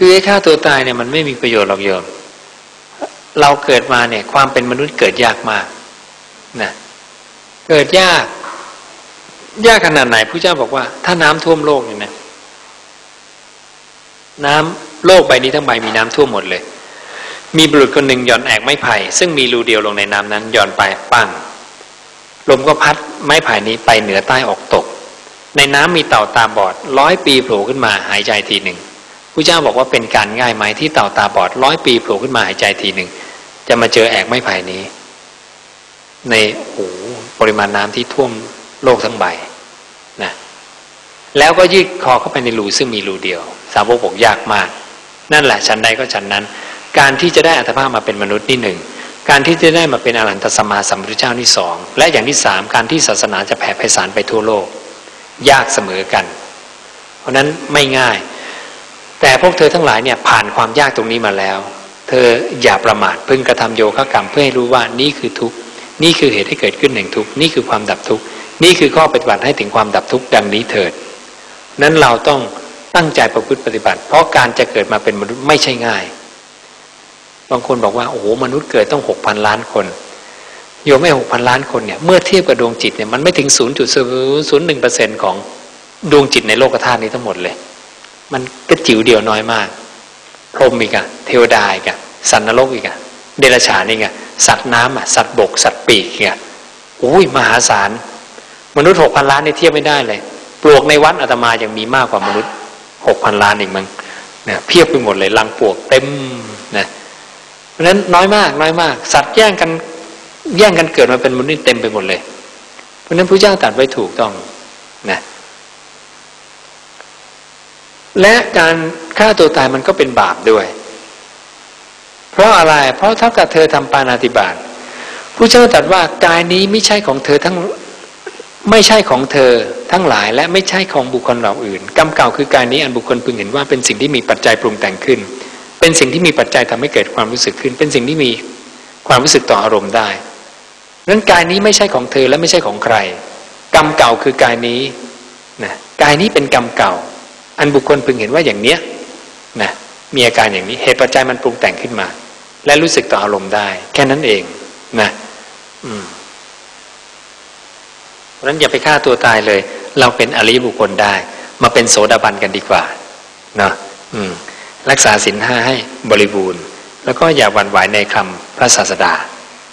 คือไอ้ฆ่าตัวตายเนี่ยมันไม่มีประโยชน์หรอกโยม เราเกิดมาเนี่ย ความเป็นมนุษย์เกิดยากมากนะเกิดยาก ยากขนาดไหนผู้เจ้าบอกว่า ถ้าน้ำท่วมโลกเนี่ยนะน้ำโลกใบนี้ทั้งใบมีน้ำท่วมหมดเลย มีบุรุษคนหนึ่งหย่อนแอกไม้ไผ่ซึ่งมีรูเดียวลงในน้ำนั้นหย่อนไปปั้งลมก็พัดไม้ไผ่นี้ไปเหนือใต้ออกตก ในน้ำมีเต่าตาบอดร้อยปีโผล่ขึ้นมาหายใจทีหนึ่ง ผู้เจ้าบอกว่าเป็นการง่ายไหมที่เต่าตาบอดร้อยปีโผล่ขึ้นมาหายใจทีหนึ่งจะมาเจอแอกไม้ไผ่นี้ ในโอ้ปริมาณน้ำที่ท่วมโลกทั้งใบนะแล้วก็ยืดคอเข้าไปในรูซึ่งมีรูเดียว สาวกบอกยากมาก นั่นแหละชั้นใดก็ชั้นนั้น การที่จะได้อัตภาพมาเป็นมนุษย์นี่หนึ่งการที่จะได้มาเป็นอรหันตสมมาสัมพุทธเจ้านี่สองและอย่างที่สามการที่ศาสนาจะแผ่ไพศาลไปทั่วโลก ยากเสมอกัน เพราะนั้นไม่ง่าย แต่พวกเธอทั้งหลายเนี่ยผ่านความยากตรงนี้มาแล้ว เธออย่าประมาทพึงกระทำโยคะกรรมเพื่อให้รู้ว่านี่คือทุกข์นี่คือเหตุให้เกิดขึ้นแห่งทุกข์นี่คือความดับทุกข์นี่คือข้อปฏิบัติให้ถึงความดับทุกข์ดังนี้เถิด นั้นเราต้องตั้งใจประพฤติปฏิบัติ เพราะการจะเกิดมาเป็นมนุษย์ไม่ใช่ง่าย บางคนบอกว่าโอ้โหมนุษย์เกิดต้องหกพันล้านคนโยมไม่หกพันล้านคนเนี่ยเมื่อเทียบกับดวงจิตเนี่ยมันไม่ถึงศูนย์จุดศูนย์หนึ่งเปอร์เซ็นของดวงจิตในโลกธาตุนี้ทั้งหมดเลย มันก็จิ๋วเดียวน้อยมาก พรหมอีกอะเทวดาอีกอะสันนรกอีกอะเดรัจฉานอีกอะสัตว์น้ำอะสัตว์บก สัตว์ปีกอีกอะอุ้ยมหาศาลมนุษย์หกพันล้านนี่เทียบไม่ได้เลย ปลวกในวัดอาตมายังมีมากกว่ามนุษย์หกพันล้านอีกมั้งเนี่ยเพียบไปหมดเลยลังปลวกเต็มนะเพราะฉะนั้นน้อยมากน้อยมาก สัตว์แย่งกันแย่งกันเกิดมาเป็นมนุษย์เต็มไปหมดเลย เพราะฉะนั้นพระเจ้าตรัสไว้ถูกต้องนะ และการฆ่าตัวตายมันก็เป็นบาปด้วย เพราะอะไร เพราะเท่ากับเธอทำปานาติบาตผู้เจ้าตรัสว่ากายนี้ไม่ใช่ของเธอทั้งไม่ใช่ของเธอทั้งหลายและไม่ใช่ของบุคคลเหล่าอื่นกรรมเก่าคือกายนี้อันบุคคลพึงเห็นว่าเป็นสิ่งที่มีปัจจัยปรุงแต่งขึ้น เป็นสิ่งที่มีปัจจัยทำให้เกิดความรู้สึกขึ้น เป็นสิ่งที่มีความรู้สึกต่ออารมณ์ได้นั้นกายนี้ไม่ใช่ของเธอและไม่ใช่ของใคร กรรมเก่าคือกายนี้นะกายนี้เป็นกรรมเก่า อันบุคคลพึงเห็นว่าอย่างเนี้ยนะมีอาการอย่างนี้เหตุปัจจัยมันปรุงแต่งขึ้นมา และรู้สึกต่ออารมณ์ได้ แค่นั้นเองนะอืมเพราะนั้นอย่าไปฆ่าตัวตายเลย เราเป็นอริยบุคคลได้ มาเป็นโสดาบันกันดีกว่าเนาะรักษาศีลห้าให้บริบูรณ์ แล้วก็อย่าหวั่นไหวในคำพระศาสดา